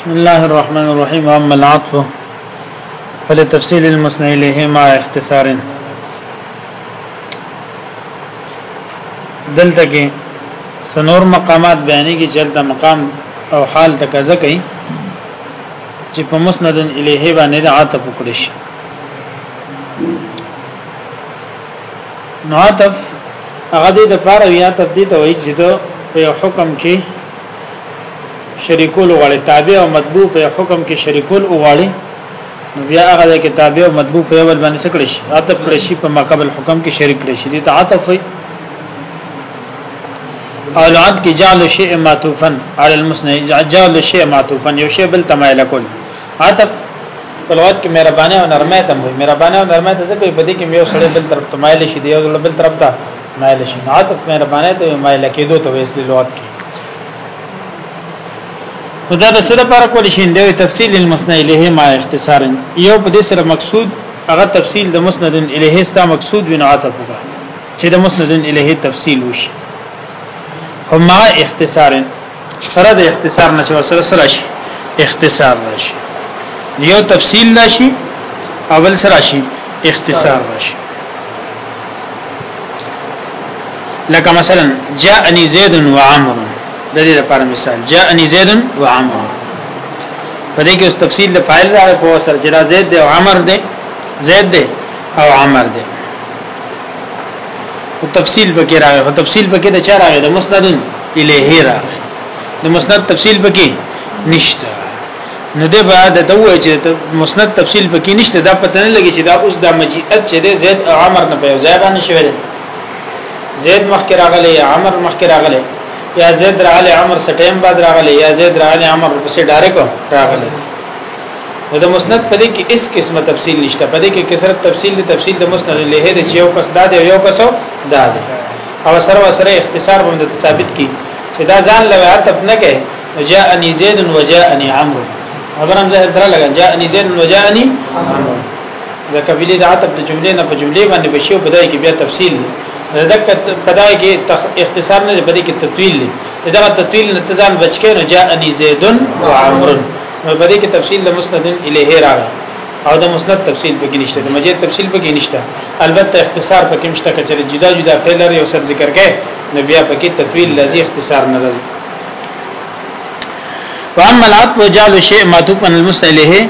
بسم الله الرحمن الرحيم اما العطف فلتفصيل المسند اليه مع اختصار دلته کې سنور مقامات بیانې کې چلته مقام او حال تکزه کوي چې په مسند الیه باندې عاطف وکړي شي نو عطف هغه دې د پاره یا عطف دې ته وایي چې د په حکم کې شریکول غواړي تابع او مطبوع په حکم کې شریکول غواړي بیا هغه د کتابه او مطبوع په اول باندې سکړی شي عطف کړی شي په ماقبل حکم کې شریک کړی شي د تعاطف او لعد کې جعل شیء معطوفا علی المسند جعل شیء معطوفا یو شی بل تمایل کول عطف په لغت کې مهرباني او نرمه ته وایي مهرباني او نرمه ته ځکه په دې کې یو سړی بل طرف ته مایل شي دی یو بل طرف ته مایل شي عطف مهرباني ته مایل کېدو ته وایي اصلي لغت کې خدا د سره پر کول شي د تفصیل المسند الیه ما اختصارا یو په دې سره مقصود هغه تفصیل د مسند الیه ستا مقصود بنا عطف وکړه چې د مسند الیه تفصیل وشي هم اختصارا سره د اختصار نه چې سره سره شي اختصار راشي یو تفصیل راشي او بل سره شي اختصار راشي لکه مثلا جاءني زيد وعمر د دې لپاره مثال جاءني زيد وعمر په دې کې اوس تفصیل د فاعل راغی په سر جرا زید دی او عمر دی زید دی او عمر دی او تفصیل پکې راغی او تفصیل پکې د چا راغی د مسند الیه راغی د مسند تفصیل پکې نشته نو د بعد د دوه چې مسند تفصیل پکې نشته دا پته نه لګي چې دا اوس د مجیت چې د زید او عمر نه په ځای باندې شوی دی زید مخکې راغلی یا عمر مخکې راغلی یا زید راغلی عمر سټیم بعد راغلی یا زید راغلی عمر پسې ډایرک راغلی نو د مسند په دې کې اس قسمه تفصیل نشته په دې کې کثرت تفصیل د تفصیل د مسند له هدا چې یو کس دا دی یو کس دا دی او سره سره اختصار باندې ثابت کی چې دا ځان له عتب نه کوي جاءني زيد وجاءني عمرو خبرم زه درا لګا جاءني زيد وجاءني عمرو دا قبيله د عتب د جملې نه په جملې باندې بشي په دای کې بیا تفصیل دک پدای کې اختصار نه پدې کې تطویل دی دا تطویل نه تزان بچکه نو جاءني زيد وعمرو نو په دې کې تفصیل د مسند الیه راغی او د مسند تفصیل پکې نشته د مجید تفصیل پکې نشته البته اختصار پکې مشته کچره جدا جدا فعل لري او سر ذکر کې نو بیا پکې تطویل لذي اختصار نه لري واما العطف وجعل الشيء معطوف عن المسند الیه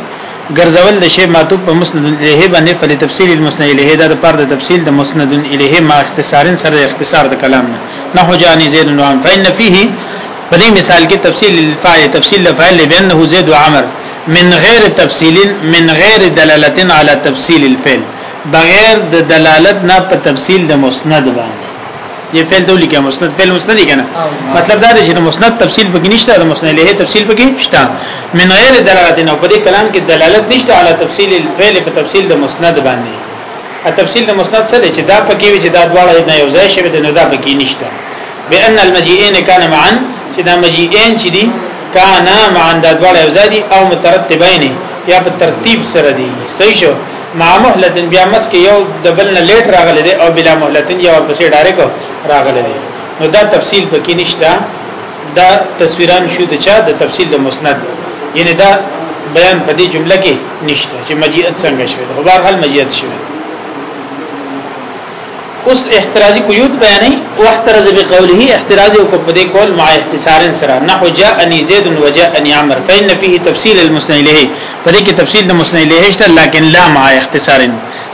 ګرځول د شی معطوف په مسند الیه باندې په تفصیل المسند الیه دا د پر د تفصیل د مسند الیه ما اختصارن سره اختصار د کلام نه نحو جانی زید نو فإن فيه په دې مثال کې تفصیل الفاعل تفصیل الفاعل لبنه زید و عمر من غیر تفصیل من غیر دلالت علی تفصیل الفعل بغیر د دلالت نه په تفصیل د مسند باندې دې فعل دولی کې مسند فعل مسند کنه مطلب دا دی چې مسند تفصیل پکې نشته د مسند له تفصیل پکې شته من غیر دلالت نه په دې کلام کې دلالت نشته علی تفصیل الفعل په تفصیل د مسند باندې ا تفصیل د مسند څه دی چې دا پکې وی چې دا دواړه نه یو ځای شوی دی نو دا پکې نشته بان المجيئين كان معا چې دا مجيئين چې دي کان معا دا دواړه یو ځای دي او مترتبین یا په ترتیب سره دي صحیح شو مع مهلتن بیا مس کې یو دبل نه لیټ راغلی دی او بلا مهلتن یو پسې ډایرک راغلی دی نو دا تفصیل پکې نشته دا تصویران شو د چا د تفصیل د مسند یعنی دا بیان په دې جمله کې نشته چې مجیت څنګه شوی خو بهر حال مجیت شوی اوس احتراز قیود بیانې او احتراز بقوله احتراز او په دې قول مع اختصار سره نحو جاء اني زيد وجاء اني عمر فإن فيه تفصيل المسند له په دې کې تفصيل د مسند له شته لكن لا مع اختصار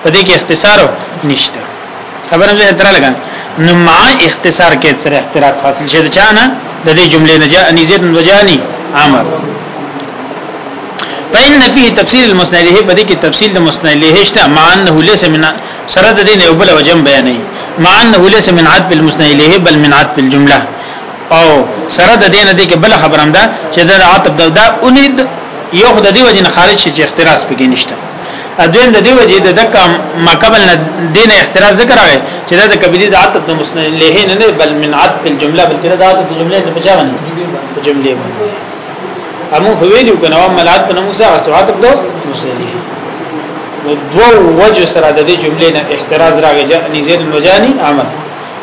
په دې کې اختصار نشته خبره مې تر لګا نو مع اختصار کې سر احتراز حاصل شي چا نه د دې جملې نه جاء انیزید وجانی عمر فإن فيه تفسير المسند له بده کې تفصیل د مسند له شته مع انه ليس من سره د دین یو بل وجم بیانې مع انه ليس من عد بالمسند له بل من عد بالجمله او سره د دین د کې بل خبرم ده چې د عتب دا اونید یو خدای دی وجه خارج شي چې اختراس پکې نشته اذن د دې وجې د دک ماقبل نه دین احتراز ذکر راغی چې دا د قبیله د عتب د مسند له نه نه بل من عتب الجمله بلکې دا د جمله نه بچا باندې په جمله باندې امو ویلو کنه او ملات په موسی او عتب دو مسند نو دو وجه سره د دې جمله نه احتراز راغی چې نزيد المجاني عمل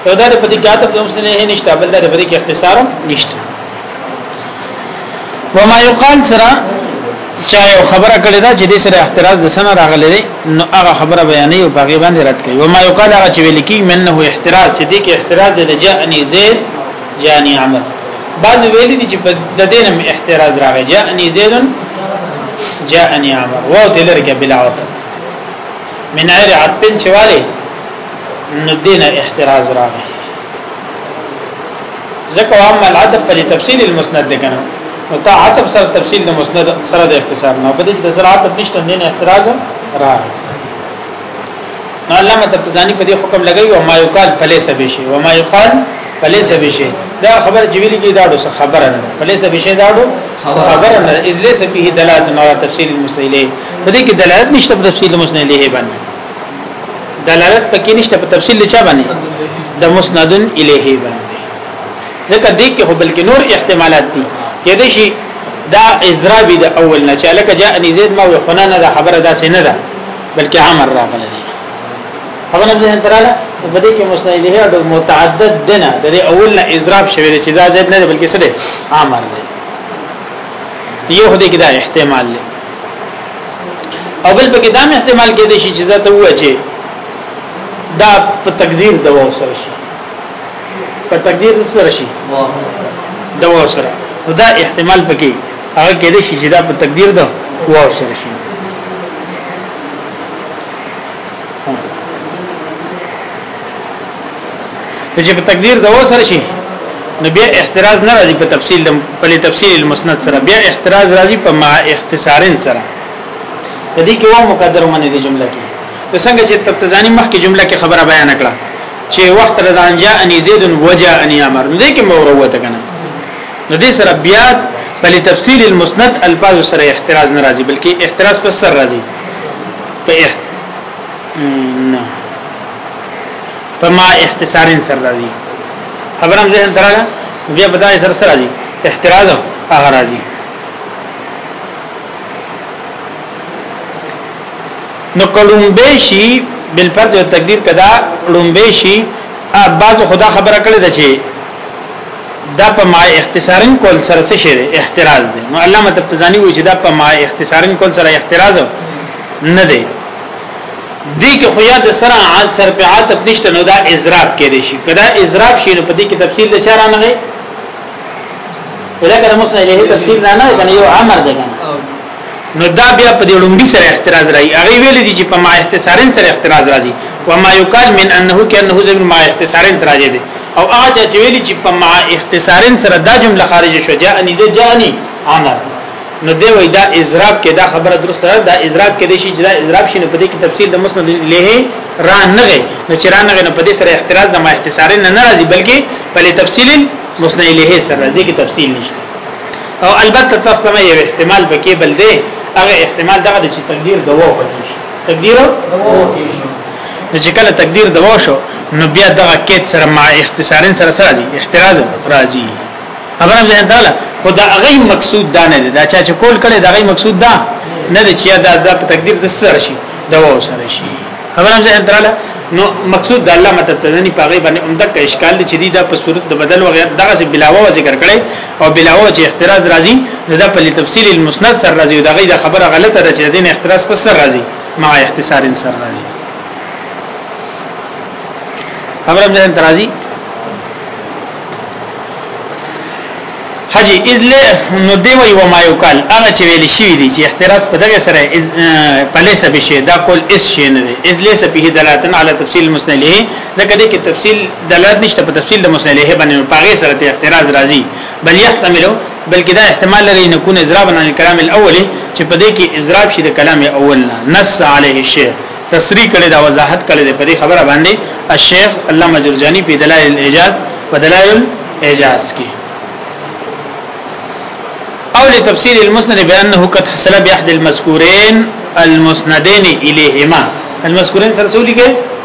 یو دا په دې کې عتب د مسند نه نشته بل دا په دې کې اختصار نشته وما يقال سره چا یو خبره کړې ده چې د سره احتراز د سنه راغلي دي نو هغه خبره بیانې او باغی باندې رد کوي وما يقال هغه چې ویل کی منه احتراز چې دې کې احتراز د جاءني زید جاءني عمر بعض ویل دي چې د دینم احتراز راغی جاءني زید جاءني عمر وو دلرګه بلا وقت من غیر عطن چواله نو دینه احتراز راغی ذکر عام العدب په تفصیل المسند ده کنه او تا عتب سره تفصیل د مسند سره د اختصار نه بده د سره عتب نشته نه اعتراض را نو علامه تبتزانی په دې حکم لګی او ما یقال فلیس بشی و ما یقال فلیس بشی دا خبر جویل کی داړو څه خبره نه فلیس بشی داړو څه خبره نه اذ لیس به دلالت نو تفصیل المسیله بده کې دلالت نشته په تفصیل المسیله باندې دلالت پکې نشته په تفصیل لچا باندې د مسندن الیه باندې ځکه دې کې خو بلکې نور احتمالات دي کې دې شي دا اضراب د اول نه چې لکه جاء ان زید ما وخنا نه دا خبره دا سینه ده بلکې امر راغله دي خبره ځین تراله په دې کې مسند الیه د متعدد دنه د اول نه اضراب شوی چې دا زید نه بلکې سره امر دی یو دې کې دا احتمال دی او بل پکې دا احتمال کې دي چې ذات هو چې دا په تقدیر د وو سره شي په تقدیر سره شي د وو سره دا احتمال پکې هغه کې دي چې دا په تقدیر د وو سره شي چې په تقدیر د وسر شي نو بیا احتراز نه راځي په تفصیل په تفصیل المسند سره بیا احتراز راځي په مع اختصارن سره د دې کې و مقدر منه دي جمله کې د څنګه چې تبتزانی مخکې جمله کې خبره بیان کړه چې وخت رضان جاء ان زید وجاء ان امر نو دې کې موروته کنه نو دې سره بیا په تفصیل المسند الفاظ سره احتراز ناراضي بلکې احتراز پر سر راځي په نه په ما اختصار سره راځي خبر هم ذهن تراله بیا په دای سره سره راځي احتراز هغه راځي نو کلمبه شي بل فرض او تقدیر کدا لومبه شي بعض خدا خبره کړې ده چې دا په ما اختصارن کول سره څه شي احتراز دی نو علامه تبتزانی وی چې دا په ما اختصارن کول سره احتراز نه دی دې کې خو یاد سره عاد سر په عاد نشته نو دا اضراب کې دی شي کدا اضراب شي نو په دې کې تفصیل د چاره نه غي ولکه مسند الیه تفصیل نه نه کنه یو امر دی کنه نو دا بیا په دې لومبي سره اعتراض راځي هغه ویل دي چې په ما اختصارن سره اعتراض راځي و ما یقال من انه کانه زمن ما اختصارن راځي دي او هغه چې ویل چې په ما اختصارن سره دا جمله خارج شو جاء انیزه جاءنی انا نو دی وای دا اضراب کې دا خبره درسته ده دا اضراب کې د شي چې دا اضراب شي نو په دې کې تفصیل د مسند له را نه غي نو چې را نه غي نو په دې سره اعتراض د ما اختصار نه ناراضي بلکې په تفصیل مسند له سره دې کې تفصیل نشته او البته تاسو ته یو احتمال پکې بل دی هغه احتمال دغه چې تقدیر دوا پکې شي تقدیر دوا پکې شي چې کله تقدیر دوا شو نو بیا دغه کېد سره مع اختصارن سره سره راځي احتراز راځي خبره ده تعالی خدا هغه مقصود دا نه ده چې کول کړي دا هغه مقصود دا نه ده چې دا د تقدیر د سره شي دوا سره شي خبره ده تعالی نو مقصود د الله متتدنی په غیبه باندې عمدک اشکال چې دی دا په صورت د بدل وغیرہ دغه بلاوه ذکر کړي او بلاو چې احتراز راځي نو دا په تفصیل المسند سره راځي دا غي دا خبره غلطه ده چې دین احتراز پر سر راځي ما اختصار سره راځي خبره به احترازي حجی اذ له نو دی وی و ما یقال هغه چې ویل شي دي چې احتراز په دغه سره از پلیسه بشي دا کول اس شي نه دي اذ له سپه دلالتن علی تفصیل مسنده دا کده کې تفصیل دلالت نشته په تفصیل د مصالحه باندې په غیر سره اعتراض راځي بل يحتملو بلکې دا احتمال لري نه کو نظر بنا الكلام الاول چې په دې کې اضراب شي د کلام اول نه نص عليه الشيخ تصریح کړي دا وضاحت کړي په دې خبره باندې الشيخ علامه جرجاني په دلائل الاعجاز په دلائل الاعجاز کې او لتفسير المسند بانه قد حصل باحد المذكورين المسندين اليهما المذكورين سره څه لیکي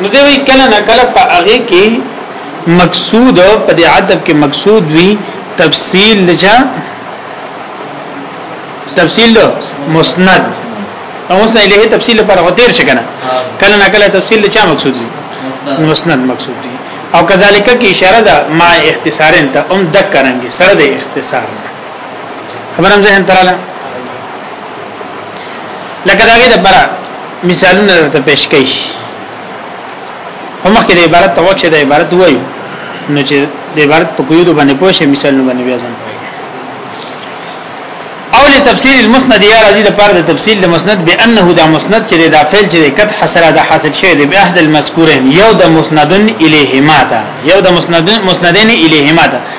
نو دی وی کله نه کله په هغه کې مقصود په دې عتب کې مقصود وی تفصیل لجا تفصیل مسند او مسند له تفصیل لپاره غوتیر شي کنه کله نه کله تفصیل لچا مقصود دي مسند مقصود دي او کذالک کی اشاره ده ما اختصارن ته هم دک کرانګي سره د اختصار خبرم ذهن تراله لکه داګه د برا مثالونه ته پیش کړي هم کې د عبارت توقع چې د عبارت وایو نو چې د عبارت په قیود باندې پوه شي مثالونه باندې بیا ځم او لتفسیر المسند یا راضی د پاره د تفصیل د مسند بانه دا مسند چې دا فعل چې قد حصل دا حاصل شوی دی به احد المذکورین یو د مسندن الیهما تا یو د مسندن مسندین الیهما تا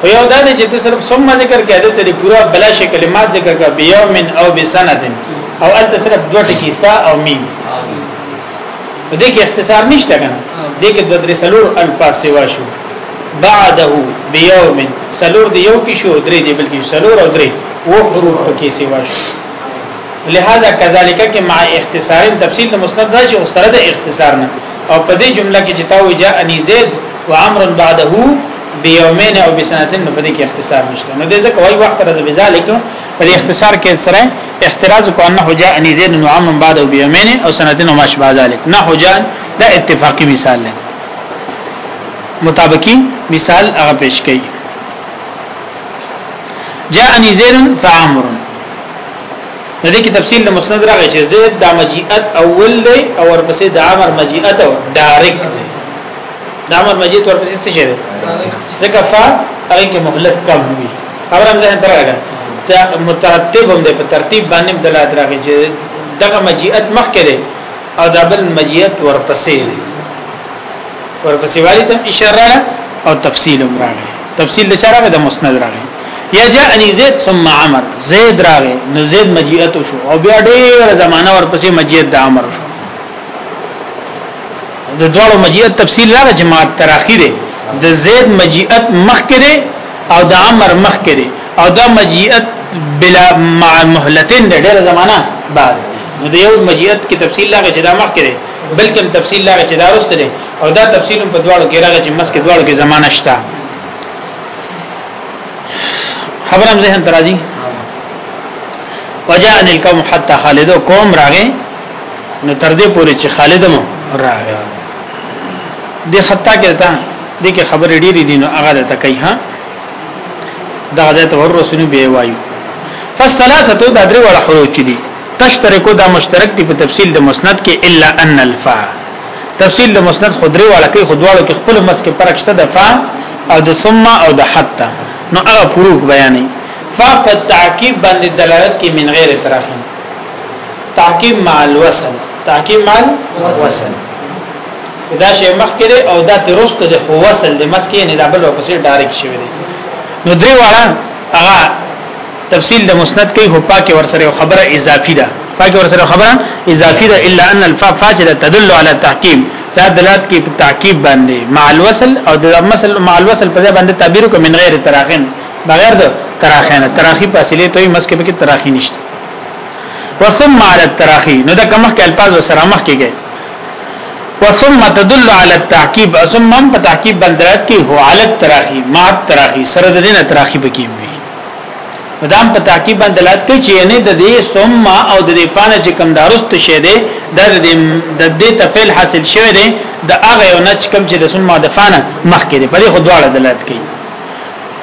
خو یو دا دی چې ته صرف ثم ذکر کې عدالت دی پورا بلا شي کلمات ذکر کا بیوم او بسند او انت صرف دوه ټکی ثا او میم دې کې اختصار نشته کنه دې کې د درې سلور الفاظ سیوا شو بعده بيوم سلور دی یو کې شو درې دی بلکې سلور او درې و حروف کې سیوا شو لہذا کذالک کې مع اختصار تفصیل د مسند راشي او سره د اختصار نه او په دې جمله کې چې تاو جاء اني زید وعمر بعده بيومين او بسنتين نو پدې کې اختصار نشته نو دې ځکه وای وخت راځي بذالک پدې اختصار کې سره احتراز کو انه جاء ان زيد نعم بعد او بيومين او سنتين او ماشبه ذلك نه جاء دا اتفاقی مثال دی مطابقی مثال هغه پیش کړي جاء ان زيد فعمر نو دې کې تفصیل د مسند راغی چې زید د مجیئت اول دی او ورپسې د عمر مجیئت او ډایرک دی دا امر مجید ورپسې څه شي ځکه فا هغه کې مهلت کم وي خبره هم ځان ترغه دا مترتب هم ده په ترتیب باندې دلالت راغی چې دغه مجیت مخ کړي او دا بل مجیت ورپسې دی ورپسې والی ته اشاره او تفصیل هم راغی تفصیل د چاره د مسند راغی یا جاءنی زید ثم عمر زید راغی نو زید مجیت شو او بیا ډیر زمانہ ورپسې مجیت د عمر شو د دوړو مجیت تفصیل راغی چې ما تراخی دی د زید مجیت مخ کړي او د عمر مخ کړي او دا مجیت بلا مع مهلتين د ډېر زمانہ بعد نو د یو مجیت کې تفصیل راغی چې دا مخ کړي بلکې تفصیل راغی چې دا رسته دی او دا تفصیل په دوړو کې راغی چې مسکه دوړو کې زمانہ شته خبرم ذهن ترازی وجاء القوم حتى خالد قوم راغه نو تر دې پورې چې خالد مو راغی د حتی کې تا د کې خبرې ډېرې دي نو هغه د تکي ها دا ځای ته ور رسونی به وایو فالثلاثه دا درې وړ حروف دي تشترکو دا مشترک دي په تفصیل د مسند کې الا ان الفا تفصیل د مسند خدري والا کې خدواړو کې خپل مس کې فرق شته د فا او د ثم او د حتا نو هغه پروف بیانې فا فتعقیب باندې دلالت کې من غیر طرفین تحکیم مع الوصل تحکیم مع الوصل دا شی مخ کړي او دا ترست د خو وصل د مسکې نه دابل او پسې ډایرک شوی دی نو درې واړه هغه تفصیل د مسند کوي هو پاکه ورسره خبره اضافي ده پاکه ورسره خبره اضافي ده الا ان الفاء فاجده تدل على التحکیم دا دلالت کوي په تعقیب باندې مع الوصل او د مثل مع الوصل په ځای باندې تعبیر کوم من غیر تراخین بغیر د تراخین تراخی په اصلي توي مسکې کې تراخی نشته وثم على التراخي نو دا کومه کې الفاظ وسره مخ کېږي وثم تدل على التعقيب ثم په تعقيب بندرات کې هو على التراخي مع التراخي سره د دې نه تراخي بکی وي مدام په تعقیب باندې لات کوي چې نه د دې ثم او د دې فانه چې کم دارست شه دي د دې د دې تفعیل حاصل شوی دی د هغه یو نه چې کم چې د ثم د فانه مخکې دی په دې خو دواړه دلالت کوي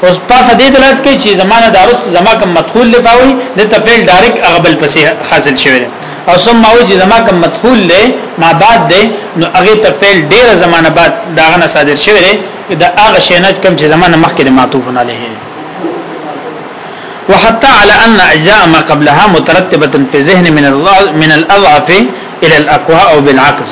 اوس په دې دلالت کوي چې زمانه دارست زما کوم مدخول له باوي د تفعیل ډایرک اغبل پسې حاصل شوی دی او ثم او چې زما کوم مدخول له ما بعد دی نو هغه تفعیل ډیر زمانه بعد داغه نه صادر شوی دی دا هغه شینات کوم چې زمانه مخکې د معطوف نه لهي وحتى على ان اجزاء ما قبلها مترتبه في ذهن من من الاضعف الى الاقوى او بالعكس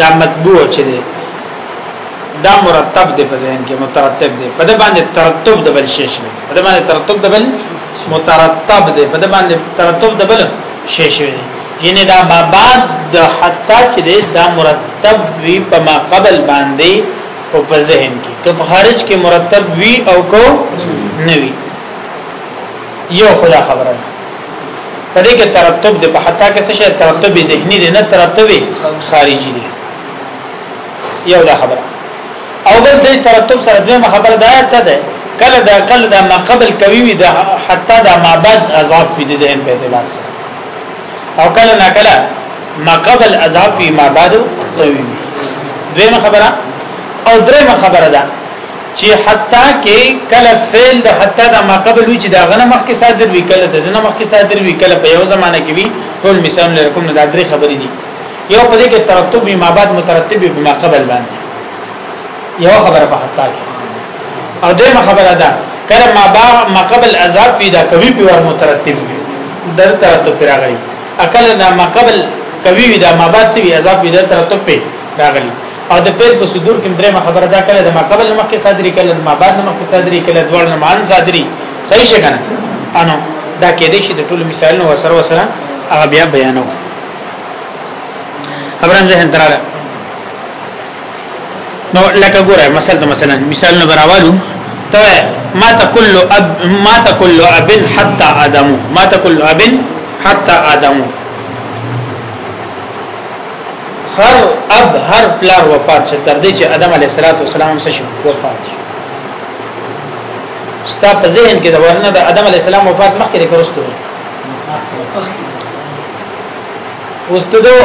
دا مطبوع چې دی دا مرتب دی په ذهن کې مترتب دی په دې باندې ترتب د بل شیش دی په دې باندې ترتب د بل مترتب دی په دې باندې ترتب د بل شیش دی یعنی دا ما بعد د حتا چې دی دا مرتب وی په ما قبل باندې او په ذهن کې که په خارج کې مرتب وی او کو نه وی یو خدا خبره پدې کې ترتب دی په حتا کې څه شی ترتب ذهني دی نه ترتب خارجي دی یو دا خبره او بل دې ترتب سره دغه خبره دا څه ده کله دا کله دا ما قبل کوي وي دا حتا دا ما بعد ازاد فی ذهن په اعتبار سره او کله نه کله ما قبل ازاد فی ما بعد کوي دغه خبره او درېمه خبره ده چې حتی کې کله فعل د حتی د ما قبل وی چې دا غنه مخ کې صادر وی کله د نه مخ کې صادر وی کله په یو زمانه کې وی ټول مثال لرکم نه دا درې خبرې دي یو په دې کې ترتب ما بعد مترتب به ما قبل باندې یو خبره په حتی کې او دغه خبره ده کله ما با ما قبل عذاب وی دا کوي په ور مترتب وی در ترتب پر راغلی اکل دا ما قبل کوي دا ما بعد سی عذاب وی در ترتب په راغلی او د فعل په صدور کې درې خبره دا کله د ما قبل نه مخکې صادري کله د ما بعد نه مخکې صادري کله دوړ نه مان صادري صحیح څنګه انو دا کې دې شي د ټولو مثالونو وسره وسره هغه بیا بیانو خبرم زه هندراله نو لکه ګوره مثلا مثلا مثال نه براوالو ته ما تقول اب ما تقول اب حتى ادم ما تقول اب حتى ادم هر اب هر پلار وفات شو تر دې چې ادم علیه السلام سره شو وفات شو ستا په ذهن کې دا ورنه د ادم علیه السلام وفات مخکې پرستو اوس ته دو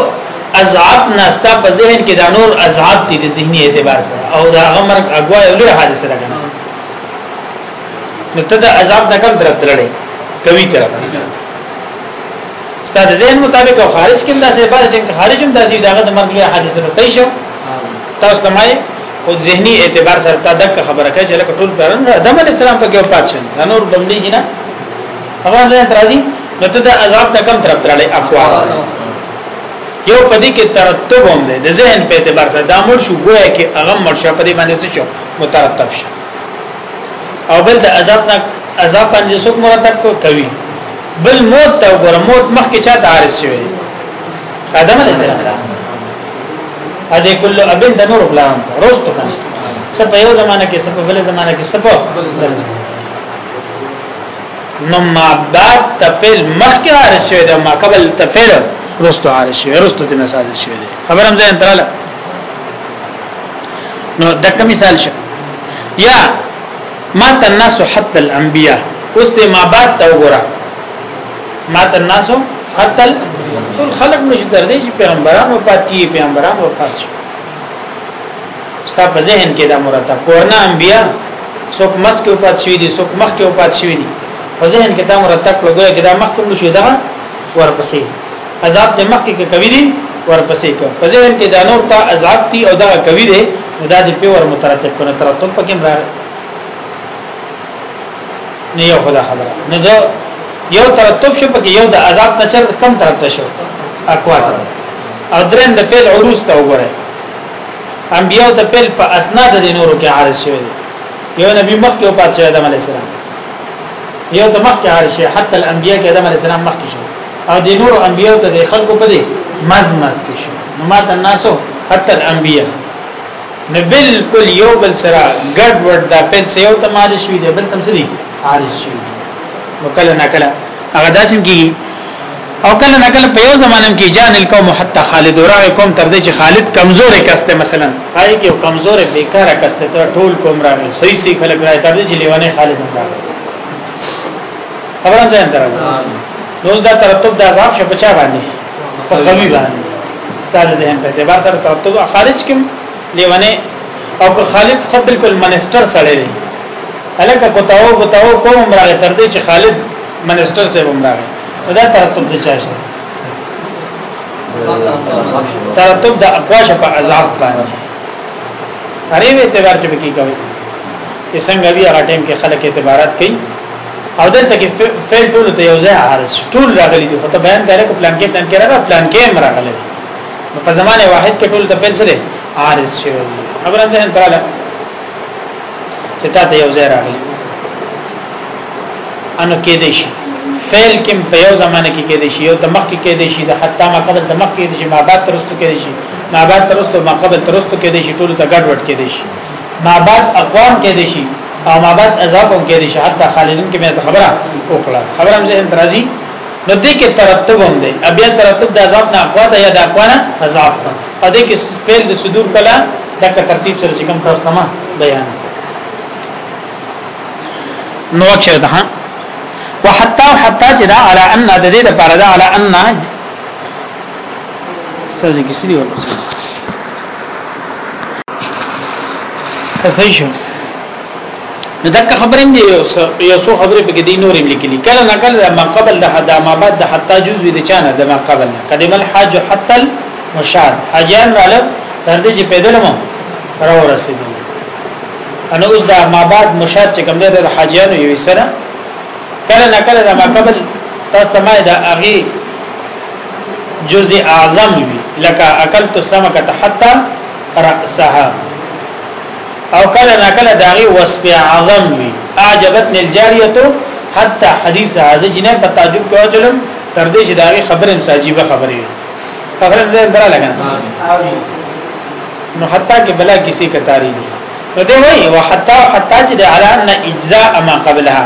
ازعاب ناستا په ذهن کې دا نور ازعاب دي د ذهني اعتبار سره او دا غمر اغوا یو لوی حادثه ده کنه نو ته دا ازعاب د کوم طرف درلې کوي طرف ستاسو ذهن مطابق او خارج کې دا څه بعد چې خارج هم داسي داغه د مرګ له حادثه سره صحیح شو تاسو ته مای او ذهني اعتبار سره تا دک خبره کوي چې لکه ټول پرن ادم علی السلام په کې پات شن دا نور بملي کې نه هغه ځان ترازی نو ته د عذاب نه کم طرف ترلې اقوا یو پدې کې ترتب هم دی د ذهن په اعتبار سره دا مر شو ګویا کې هغه مرشه پدې باندې څه شو مترتب شو او بل د عذاب نه ازا پنځه سوک مرتب کو کوي بل موت ته وګوره موت مخکې چا تعارض شوی ادم علیه السلام ا دې کل ابن د نور بلان روز تو کنه سپ یو زمانہ کې سپ بل زمانہ کې سپ نو ما بعد تفل مخکې تعارض شوی دا ما قبل تفل رستو تعارض شوی رستو د مثال شوی خبرم ځین تراله نو دک مثال شو یا مات الناس حتى الانبياء اوس د ما بعد ته وګوره مات الناس حتى ټول خلق نشي تر دې چې پیغمبران وفات کیږي پیغمبران وفات شي ستا په ذهن کې دا مرتب کورنا انبیا څوک مس کې وفات شوی دي څوک مخ کې وفات شوی دي په ذهن کې دا مرتب لګوي چې دا مخ کوم شي دا ورپسې عذاب د مخ کې کوي دي ورپسې کو په ځین کې دا نور ته عذاب دي او دا کوي دي دا د په ور مترتب کنه ترتب پکې مرار نه یو خدا خبره نه دا یو ترتب شو پکې یو د عذاب نه چر کم ترتب شو اقوا او درن د فعل عروض ته وګوره انبیاء د فعل په اسناد د نورو کې عارض شوی دی یو نبی مخکې او پاتشه آدم علی السلام یو د مخکې عارض شوی حتی الانبیاء کې آدم علی السلام مخکې شوی او د نور انبیو ته د خلکو په دې مز مز کې شي نو ما ته ناسو حتی الانبیاء نه بالکل یو بل سره ګډ وډ دا پد سه یو تمال شي دی بل تم سړي عارض شي نو کله نه کله هغه داسم کی او کله نه کله په یو زمانه کې جان القوم حتی خالد راغی قوم تر دې چې خالد کمزورې کسته مثلا پای کې کمزورې بیکاره کسته ټول قوم راغی صحیح صحیح خلک راځي تر دې چې لیوانه خالد راغی خبرم ځان درو نو دا ترتب د عذاب شپ چا باندې په غوي باندې ستاره ذهن په اعتبار سره ترتب خارج کوم لیونه او که خالد خو بالکل منسټر سره دی الکه کوتاو کوتاو کوم راغی تر دې چې خالد منسټر سره هم راغی دا ترتب د چا شي ترتب د اقوا شپ عذاب باندې هرې اعتبار چې بکی کوي څنګه بیا هغه ټیم کې خلک اعتبارات کوي او دلته کې فعل ټول ته یو ځای حارس ټول راغلي دي خو ته بیان کړې کو پلان کې پلان کې راغلی پلان کې هم راغلی نو په زمانه واحد کې ټول ته فعل سره حارس شي خبره ده تعالی چې تا ته یو ځای راغلی انو کې دي شي فعل کې په یو زمانه کې کې دي شي یو تمخ کې کې دي شي د حتی ما قبل تمخ کې دي شي ما بعد ترستو کې دي شي ما بعد ترستو ما قبل ترستو کې دي شي ټول ته ګډ وډ کې دي شي ما بعد اقوام کې دي شي او ما بعد عذاب هم کې دي حتی خالدین کې مې خبره وکړه خبره هم ذهن درازي نو دې کې ترتب هم دی بیا ترتب د عذاب نه اقوا ده یا د اقوا نه عذاب ده او دې کې فعل د صدور کلا د ترتیب سره چې کوم تاسو نه بیان نو چې ده وحتا حتا چې دا علا ان د دې لپاره دا علا ان سجه کې سړي ورته صحیح شو نو دا خبرې دی یو څو خبرې پکې دی نورې لیکلي کله نه کله ما قبل د حدا ما بعد د حتا جز وی د چانه د ما قبل نه قدم الحاج حتا المشار حاجان مال تر دې چې پیدل مو را ورسېدل انا اوس دا ما بعد مشار چې کوم د حاجانو یو سره کله نه کله د ما قبل تاسو ته ما د اغي جز اعظم وی لکه اکلت السمکه حتا راسها او کله نکله داغي وصف اعظم وی اعجبتني الجاريه حتا حديث هذا جنه په تعجب کوجلم تر دې چې داغي خبره هم ساجيبه خبره وی خبره دې درا لګا نو حتا کې بلا کسی کتاری دي نو دی وای او حتا حتا چې د علان اجزاء ما قبلها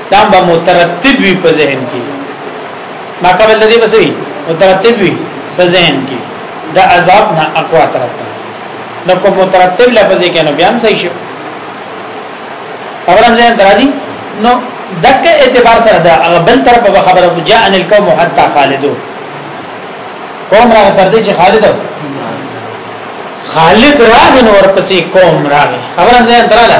دا به مترتب وي په ذهن کې ما قبل د دې بسې مترتب وي په ذهن کې د عذاب نه اقوا طرف ته نو کوم مترتب لفظ یې کنه بیا هم صحیح شو خبرم ځین درازي نو دک اعتبار سره دا هغه بل طرف به خبره جاء ان القوم حتى خالدو قوم را پر دې چې خالد خالد راغ نو ورپسې قوم راغ خبرم ځین دراله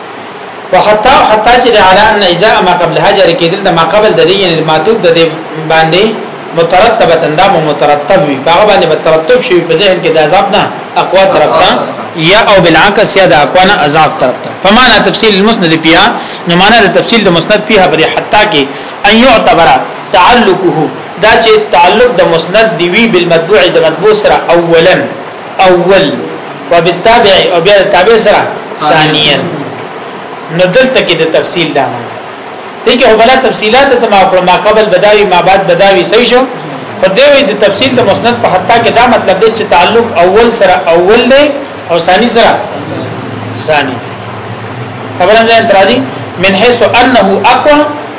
وحتا حتا چې علی ان اجزاء ما قبل هاجر کېدل د ما قبل د دې یعنی معتوب د دې باندې مترتبه دا مو مترتب وي هغه باندې مترتب شي په ذهن کې د عذاب نه اقوا طرف ته یا او بالعکس یا د اقوا نه عذاب طرف ته فمانه تفصیل المسند بیا نو معنا د تفصیل د مسند په هغه حتا کې ان يعتبر تعلقه دا چې تعلق د مسند دی وی بالمتبوع د متبوع سره اولا اول وبالتابع او بیا تابع سره ثانیا نو دلته کې د تفصیل دا معنی دی چې هبله تفصيلات ته ما خپل ما قبل بداوي ما بعد بداوي صحیح شو په دې وی د تفصیل د مسند په حتا کې دا مطلب دی چې تعلق اول سره اول دی او ثاني سره ثاني خبره ده درازي من حيث انه اقوى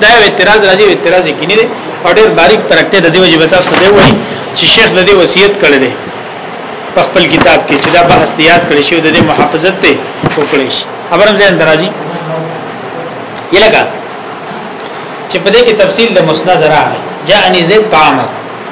دا یو اعتراض راځي اعتراض کې نه دی او ډېر باریک ترکته د دیو جبتا څه دی وایي چې شیخ د دې وصیت کړی دی په خپل کتاب کې چې دا بحث یاد کړی شو د دې محافظت ته وکړي شي خبرم ځین درازي یلګه چې په دې کې تفصیل د مسند راغی جاءني زید په عمر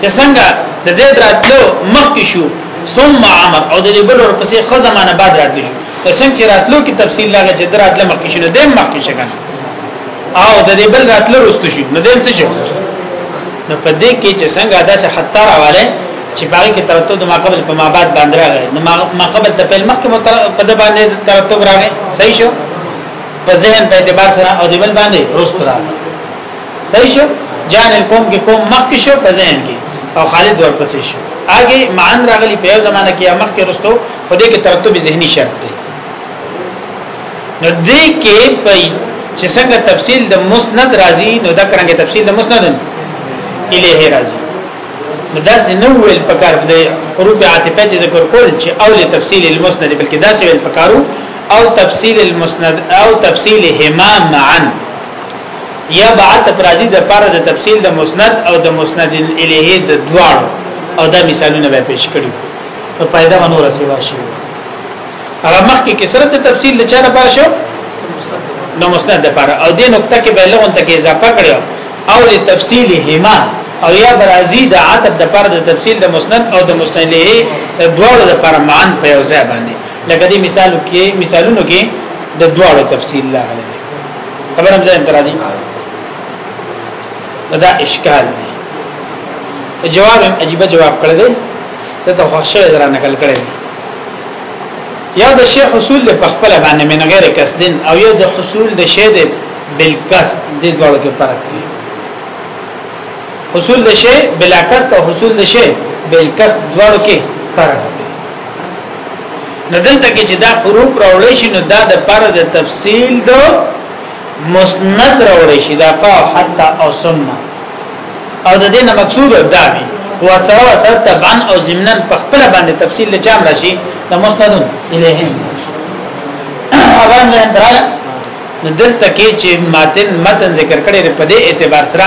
چې څنګه د زید راتلو مخکې شو ثم عمر او د جبل ور پسې خزمانه بعد راتلو شو نو څنګه چې راتلو کې تفصیل لاګه چې دراتله مخکې شو د مخکې شګه او د دې بل راتله رستو شو نو دیم څه شو نو په دې کې چې څنګه داسې حتی راواله چې باغی کې ترتب د ماقبل په مابات باندې راغی نو ماقبل د پیل مخکې په د باندې ترتب راغی صحیح شو په ذهن په اعتبار سره او د بل باندې رست راغی صحیح شو جان القوم کې قوم مخ کې شو په ذهن کې او خالد ورپسې شو اگې معن راغلی په یو زمانہ کې مخ کې رستو په دې کې ترتب ذهني شرط دی نو دې کې په چې څنګه تفصیل د مسند راځي نو دا کرانګه تفصیل د مسند الیه راځي نو دا نو ویل پکار د حروف عاطفه چې ذکر کول چې اول تفصیل المسند بلکې دا څه ویل پکارو او تفصیل المسند او تفصیل هما معا یا بعد پرازی د پاره د تفصیل د مسند او د مسند الیه د دوار او دا مثالونه به پیش کړی په پیدا ونور سیوا شي هغه مخکې کې سره د تفصیل د چا لپاره شو نو مسند د پاره او دې نقطه کې به لغون ته کې اضافه کړو او د تفصیل هما او یا برازی د عتب د پاره د تفصیل د مسند او د مسند الیه د دوار د پاره معن په یو ځای باندې لکه دې مثالو کې مثالونو کې د دوار تفصیل لاغلی خبر هم ځان درازي دا اشکال دی جواب عجیب جواب کړی دی دا ته خوښه درا نقل کړی یا د شی حصول له خپل باندې من غیر قصدن او یا د حصول د شی د بالقصد د دوړو کې فرق دی حصول د شی بلا قصد او حصول د شی بالقصد دوړو کې فرق دی نو دلته کې چې دا حروف راوړی شي نو دا د پر د تفصیل د مسند راوړی شي دا فا حتا او ثم او د دې نه مقصود دا دی وسره وسره تبعا او ضمنا په خپل باندې تفصیل له چام راشي د مسند الیهم هغه نه دراله دلته کې چې ماتن متن ذکر کړي په دې اعتبار سره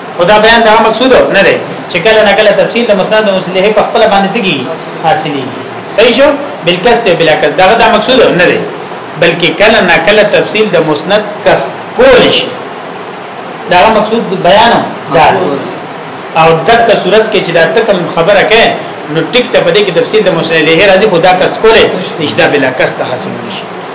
خدا بیان دا مقصود نه دی چې کله نه کله تفصیل د مسند او مسلې په خپل باندې سګي حاصلې صحیح شو بالکس ته بلا کس دا دا مقصود نه دی بلکې کله نه کله تفصیل د مسند کس کول شي دا مقصود بیان دا او دغه صورت کې چې دا تکم خبره کې نو ټیک ته پدې کې تفصیل د مسلې راځي خدا کس کوله نشدا بلا کس ته حاصل نشي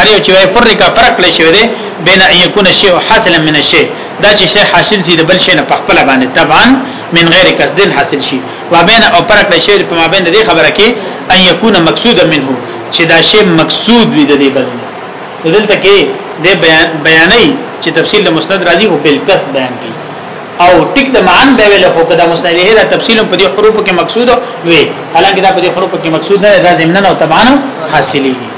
ار یو چې وای فرق فرق کړی شوی دی بین ان یکون شی حاصلا من الشی دا چې شی حاصل شي د بل شی نه په خپل باندې طبعا من غیر قصد حاصل شي و بین او فرق کړی شوی په مابین د خبره کې ان یکون مقصودا منه چې دا شی مقصود وي د دې بل دلته کې د بیان بیانې چې تفصیل د مسند راځي او بل قصد بیان کوي او ټیک د معن به ویل خو کدا مستلیه دا تفصیل په دې حروف کې مقصود وي حالانکه دا په دې حروف کې مقصود نه لازم نه او تبعا حاصلېږي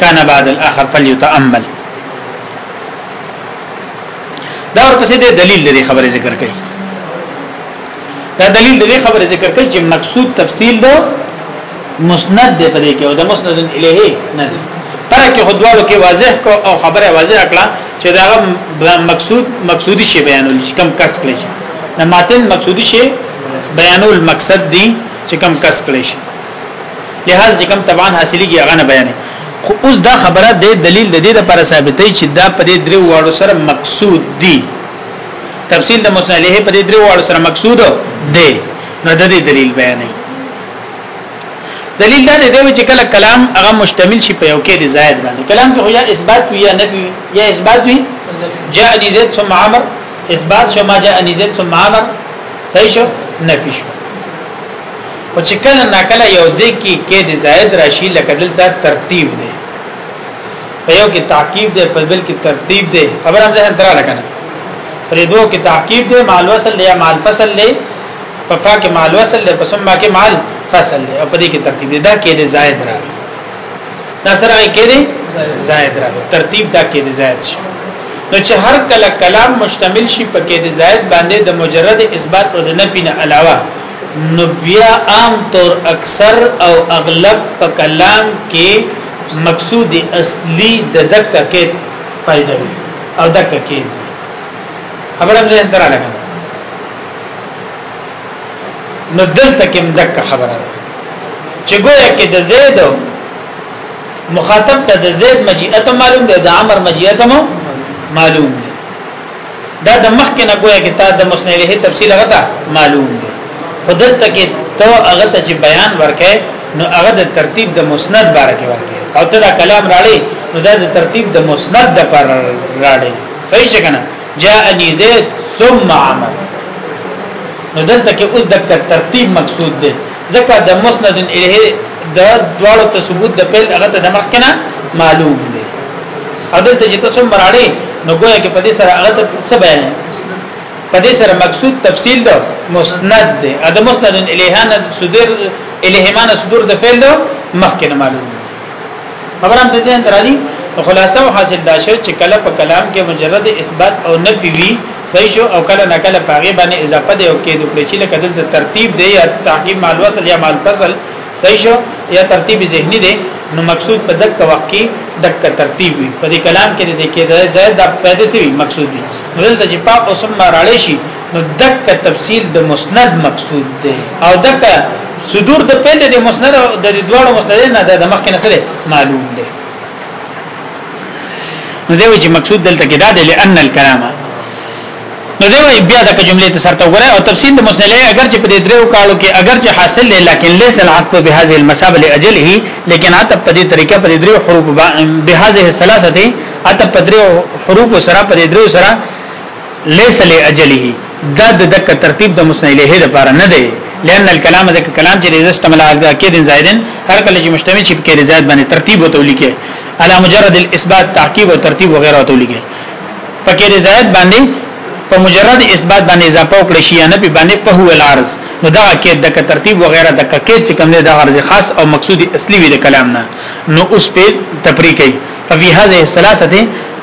کان بعد الاخر فليتامل دا ورپسې د دلیل لري خبره ذکر کړي دا دلیل لري خبره ذکر کړي چې مقصود تفصیل دا مسند دی پدې کې او د مسند الیه نه دی پر کې خدوالو کې واضح کو او خبره واضح کړه چې دا مقصود مقصودی شی بیانول شي کم کس کړي نه ماتن مقصودی شی بیانول مقصد دی چې کم کس کړي شي لحاظ چې کوم طبعا حاصلېږي هغه نه بیانې خو اوس دا خبره د دلیل د دې لپاره ثابتې چې دا په دې درو واړو سره مقصود دي تفصیل د مصالحه په دې درو واړو سره مقصود دی نو د دې دلیل بیانې دلیل دا دی چې کله کلام هغه مشتمل شي په یو کې دی زائد باندې کلام کې یا اثبات وي یا نفي یا اثبات وي جاء زید ثم عمر اثبات شو ما جاء زید ثم عمر صحیح شو نفي شو او چې کله ناکله یو د کې کې د زائد راشي لکه دلته ترتیب دی په یو کې تعقیب دی په بل کې ترتیب دی خبر هم ځه درا لګنه پر دوه کې تعقیب دی مال وصل یا مال فصل دی په فا کې مال وصل دی په سمما کې مال فصل دی او په دې کې ترتیب دی دا کې دی زائد را دا سره کې دی زائد را ترتیب دا کې دی زائد شي نو چې هر کله کلام مشتمل شي په کې دی زائد باندې د مجرد اثبات او د نفي نه علاوه نو بیا عام طور اکثر او اغلب په کلام کې مقصود اصلي د دقه کې پیدا وي او دقه کې خبره مې انتره لګا نو دلته کې دقه خبره ده چې ګویا کې د زید مخاطب ته د زید مجیت معلوم دی د عمر مجیت معلوم دی دا د مخکې نه ګویا کې تا د مسند له تفصیل هغه ته معلوم دی په دلته کې ته هغه ته چې بیان ورکې نو هغه د ترتیب د مسند باره کې ورکې او ته دا کلام راړې نو دا د ترتیب د مسند د پر راړې صحیح څنګه جاءني زيد ثم عمر نو دلته کې اوس د ترتیب مقصود دی ځکه د مسند الیه د دواړو ته ثبوت د پیل هغه ته د مخکنه معلوم دی او دلته چې تاسو مراړي نو ګویا کې په دې سره هغه ته څه بیان په دې سره مقصود تفصیل ده مسند دی ا د مسند الیه نه صدر الیه معنی صدور د فعل ده مخکنه معلوم خبرم د ځین درالي خلاصه او حاصل دا شو چې کله په کلام کې مجرد اثبات او نفي وي صحیح شو او کله نه کله پاغي باندې اضافه دی او کې دوی چې لکه دلته ترتیب دی یا تعقیب مال وصل یا مال فصل صحیح شو یا ترتیب ذهني دی نو مقصود په دک وخت کې دک ترتیب وي په دې کلام کې د کې د زائد د پیدا سي مقصود دي دلته چې پاک او سم راړې شي نو دک تفصیل د مسند مقصود دی او دک صدور د پیله د مسند او د دوړو مسند نه د مخکې نسله معلوم دی نو دیو چې مقصود دلته کې دا دی لئن الکلام نو دیو بیا د جملې ته سره وګوره او تفصیل د مسند اگر چې په دې درو کالو کې اگر چې حاصل دی لکن ليس العقد بهذه المسابه لاجله لیکن اته په دې طریقه په دې درو حروف بهذه الثلاثه اته په درو حروف سره په دې درو سره ليس لاجله دا د دک ترتیب د مسند الیه د پاره نه دی لئن الكلام ځکه کلام چې د استعمال اکید زائدن هر کله چې مشتمل شي په زائد باندې ترتیب او تولیکه على مجرد الاثبات تعقیب او ترتیب وغیرہ او تولیکه پکې د زائد باندې په مجرد اثبات باندې اضافه وکړي شي نه په باندې په هو العرض نو دا کې د ترتیب وغیرہ د ککې چې کوم د غرض خاص او مقصود اصلي وي د کلام نه نو اوس په تفریقي ففي هذه الثلاثه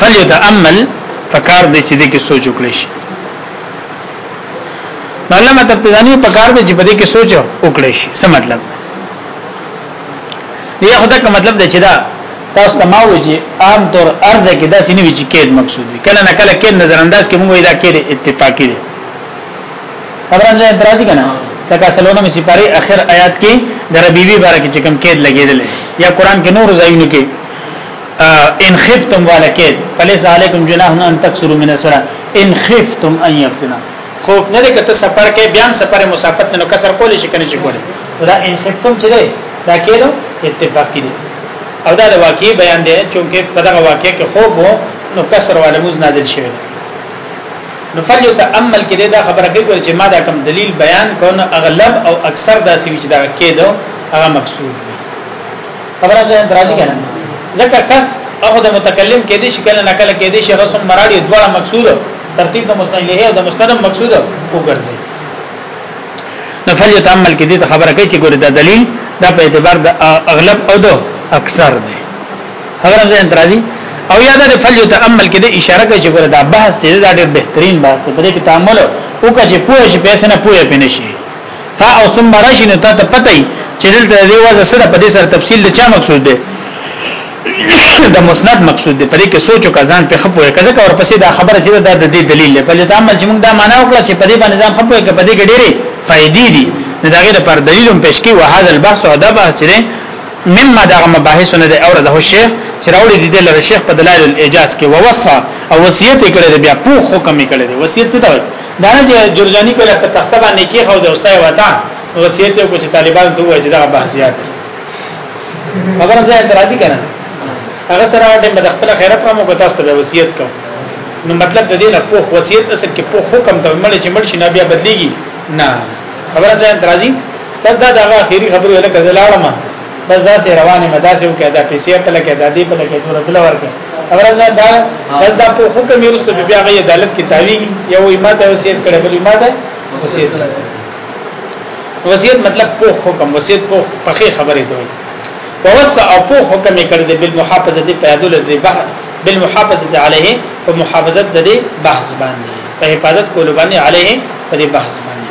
فلیتامل پکار دی چې دې کې سوچ وکړي شي علامه تبتدانی پکار دی چې په دې کې سوچ وکړي شي څه مطلب دی خدای کا مطلب دی چې دا تاسو ته ما وې چې عام طور ارزه کې دا سینې چې کېد مقصود وي کله نه کله کې نظر انداز کې موږ دا کې اتفاقی دي خبره نه اعتراض کنه لکه سلونه می سپاره اخر آیات کې د ربیبی بارے کې چې کوم کې لګیدل یا قران کې نور ځایونو کې ان خفتم ولکید فليس علیکم جناح ان تکسروا من الصلاه ان خفتم ان یفتنا خوف نه لري کته سفر کې بیا سفر مسافت نه کسر کولې شي کنه شي کولې دا ان خفتم چې ده دا کېلو اتفاق دي او دا د واقعي بیان دی چې په دغه واقع کې خوب وو نو کسر والموز نازل شوی نو فلیو تامل کې دا خبره کوي چې ما دا کوم دلیل بیان کونه اغلب او اکثر دا سوي چې دا کېدو هغه مقصود خبره ده درازي کنه ځکه کس هغه د متکلم کې دي شکل نه کله کې دي شي غسم مراړي دواړه مقصود ترتیب د مستند له او د مستند مقصود وګرځي نفل یتعمل کې دي ته خبره کوي چې ګوره دا دلیل دا په اعتبار د اغلب او د اکثر دی خبره ده درازي او یاد د فل یتعمل کې د اشاره کوي چې ګوره دا بحث دې دا ډېر بهترین بحث دی په دې کې تعامل او کچې پوه شي پیسې نه پوهه پینې شي تا او ثم راشي نو تا ته پته ای چې دلته دی وځه سره په دې سره تفصیل د چا مقصود دی د مسند مقصود دی پرې کې سوچو کا ځان په خپوي کزه کا ورپسې دا خبره چې دا د دې دلیل دی په دې تعامل چې موږ دا معنا وکړه چې په دې باندې ځان خپوي کې په دې کې ډېری فائدې دي دا غیر پر دلیل هم پېښ کی او هاذ البحث او دا بحث چې مما دا مباحثونه دی اور د شیخ چې راوړي دي د شیخ په دلایل الاجاز کې ووصى او وصیت کړی دی بیا په حکم کړی دی وصیت څه دی دا نه چې جرجاني په لکه تخته باندې کې خو د وسای وتا وصیت یو چې طالبان ته وایي چې دا بحث زیات خبره ځای ته راځي کنه هغه سره د مد خپل خیرت را مو کو تاسو ته وصیت کوم نو مطلب د دې نه په وصیت اصل کې په حکم ته مړ چې مړ شي نه بیا بدليږي نه خبره ځای ته راځي دا دا هغه اخیری خبره لکه زلاړه ما بس دا سه روانه مداسه وکړه دا پیسې په لکه دا دې په لکه جوړه دل ورکړه اورنګ دا بس دا په حکم یې رسته بیا غي عدالت کې تاوی یو امامت وصیت کړي بل امامت وصیت وصیت مطلب په حکم وصیت په پخې خبرې دوی ووصى او په حکم یې کړی بالمحافظه دی په یادول دی بحث بالمحافظه علیه په محافظت د دې بحث باندې په حفاظت کول باندې علیه په دې بحث باندې